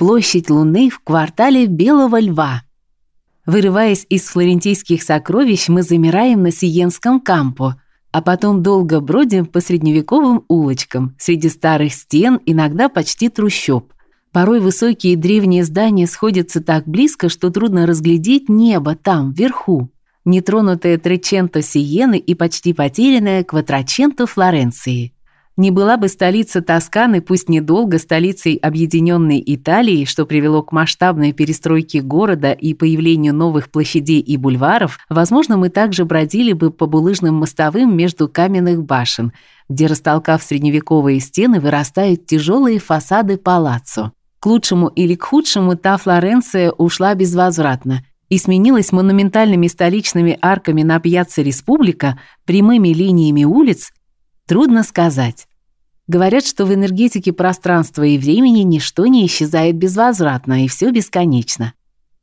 Площадь Луны в квартале Белого Льва. Вырываясь из флорентийских сокровищ, мы замираем на Сиенском кампо, а потом долго бродим по средневековым улочкам, среди старых стен, иногда почти трущоб. Порой высокие древние здания сходятся так близко, что трудно разглядеть небо там, вверху. Нетронутое Треченто Сиены и почти потерянное Кватраченто Флоренции. Не была бы столица Тосканы, пусть недолго, столицей объединенной Италии, что привело к масштабной перестройке города и появлению новых площадей и бульваров, возможно, мы также бродили бы по булыжным мостовым между каменных башен, где, растолкав средневековые стены, вырастают тяжелые фасады палаццо. К лучшему или к худшему та Флоренция ушла безвозвратно и сменилась монументальными столичными арками на Пьяцца Республика, прямыми линиями улиц, трудно сказать. Говорят, что в энергетике пространства и времени ничто не исчезает безвозвратно, и все бесконечно.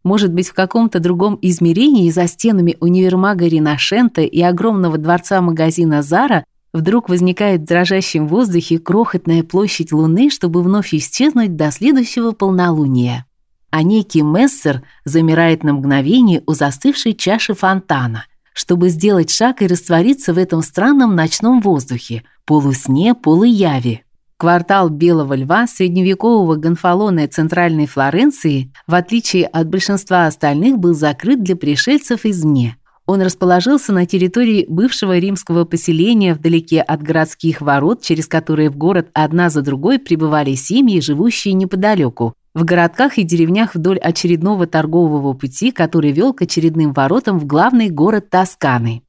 Может быть, в каком-то другом измерении за стенами универмага Ринашента и огромного дворца-магазина Зара вдруг возникает в дрожащем воздухе крохотная площадь Луны, чтобы вновь исчезнуть до следующего полнолуния. А некий мессер замирает на мгновение у застывшей чаши фонтана – чтобы сделать шаг и раствориться в этом странном ночном воздухе, полусне, полуяве. Квартал Белого Льва средневекового Гонфалона центральной Флоренции, в отличие от большинства остальных, был закрыт для пришельцев извне. Он расположился на территории бывшего римского поселения вдалеке от городских ворот, через которые в город одна за другой прибывали семьи, живущие неподалеку, в городках и деревнях вдоль очередного торгового пути, который вел к очередным воротам в главный город Тосканы.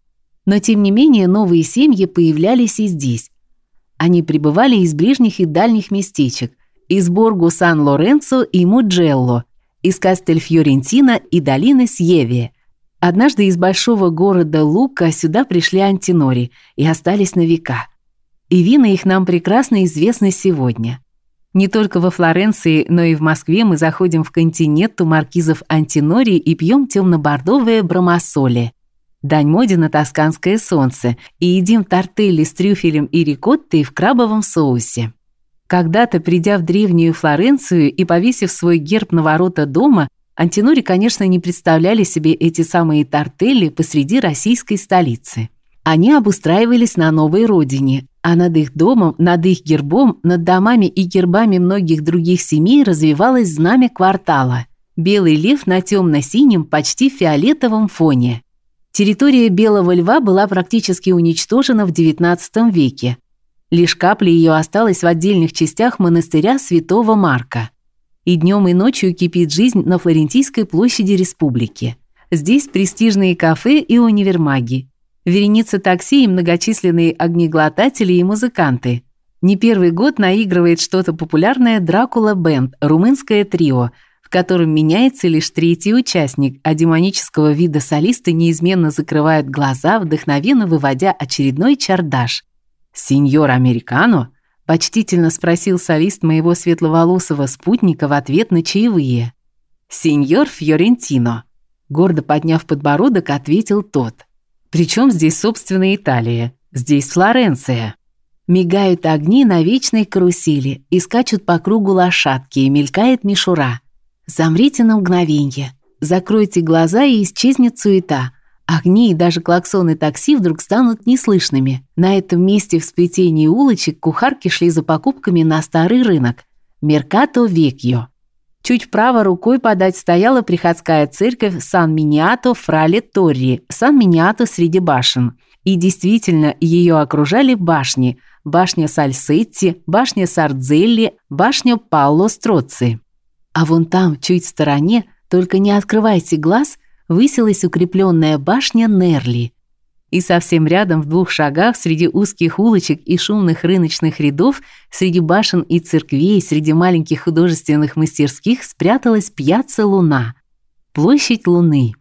Но тем не менее новые семьи появлялись и здесь. Они прибывали из ближних и дальних местечек, из Боргу Сан-Лоренцо и Муджелло, из Кастельфьорентино и долины Сьеве. Однажды из большого города Лука сюда пришли антинори и остались на века. И вина их нам прекрасно известны сегодня. Не только во Флоренции, но и в Москве мы заходим в континенту маркизов Антинори и пьем темно-бордовое бромасоле. Дань моде на тосканское солнце и едим тортелли с трюфелем и рикоттой в крабовом соусе. Когда-то, придя в древнюю Флоренцию и повесив свой герб на ворота дома, Антинори, конечно, не представляли себе эти самые тортелли посреди российской столицы. Они обустраивались на новой родине, а над их домом, над их гербом, над домами и гербами многих других семей развивалось знамя квартала. Белый лев на темно-синем, почти фиолетовом фоне. Территория Белого льва была практически уничтожена в XIX веке. Лишь капля ее осталась в отдельных частях монастыря Святого Марка. И днем и ночью кипит жизнь на Флорентийской площади республики. Здесь престижные кафе и универмаги, вереница такси и многочисленные огнеглотатели и музыканты. Не первый год наигрывает что-то популярное Дракула Бенд, румынское трио, в котором меняется лишь третий участник, а демонического вида солисты неизменно закрывают глаза, вдохновенно выводя очередной чардаш. «Сеньор Американо?» – почтительно спросил солист моего светловолосого спутника в ответ на чаевые. «Сеньор Фьорентино», – гордо подняв подбородок, ответил тот. Причем здесь, собственно, Италия? Здесь Флоренция. Мигают огни на вечной карусели и скачут по кругу лошадки, и мелькает мишура. Замрите на мгновенье. Закройте глаза, и исчезнет суета. Огни и даже клаксоны такси вдруг станут неслышными. На этом месте в сплетении улочек кухарки шли за покупками на старый рынок. Меркато Векьо. Чуть вправо рукой подать стояла приходская церковь Сан-Миниато Фрале Торри, Сан-Миниато среди башен. И действительно, ее окружали башни: башня Сальсетти, башня Сардзелли, башня Пауло Строци. А вон там, чуть в стороне, только не открывайте глаз, высилась укрепленная башня Нерли – и совсем рядом, в двух шагах, среди узких улочек и шумных рыночных рядов, среди башен и церквей, среди маленьких художественных мастерских спряталась пьяцца Луна, площадь Луны.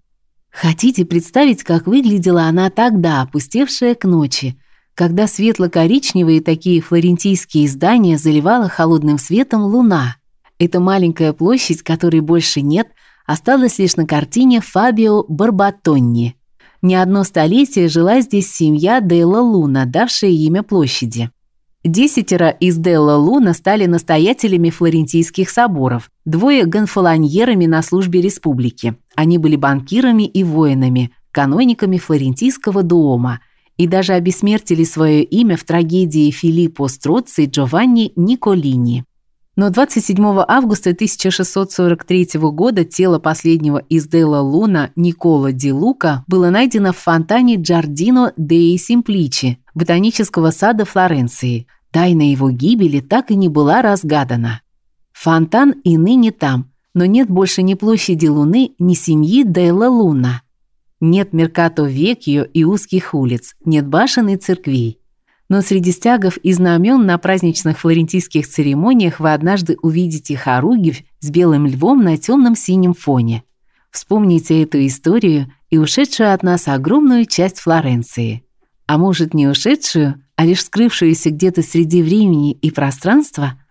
Хотите представить, как выглядела она тогда, опустевшая к ночи, когда светло-коричневые такие флорентийские здания заливала холодным светом луна? Эта маленькая площадь, которой больше нет, осталась лишь на картине Фабио Барбатонни. Не одно столетие жила здесь семья Дейла Луна, давшая имя площади. Десятеро из Делла Луна стали настоятелями флорентийских соборов, двое – гонфолоньерами на службе республики. Они были банкирами и воинами, канониками флорентийского дуома и даже обессмертили свое имя в трагедии Филиппо Строцци и Джованни Николини. Но 27 августа 1643 года тело последнего из Делла Луна Никола Ди Лука было найдено в фонтане Джардино деи Симпличи, ботанического сада Флоренции – Тайна его гибели так и не была разгадана. Фонтан и ныне там, но нет больше ни площади Луны, ни семьи Делла Луна. Нет Меркато Векьо и узких улиц, нет башен и церквей. Но среди стягов и знамен на праздничных флорентийских церемониях вы однажды увидите хоругвь с белым львом на темном синем фоне. Вспомните эту историю и ушедшую от нас огромную часть Флоренции. А может, не ушедшую, а лишь скрывшуюся где-то среди времени и пространства –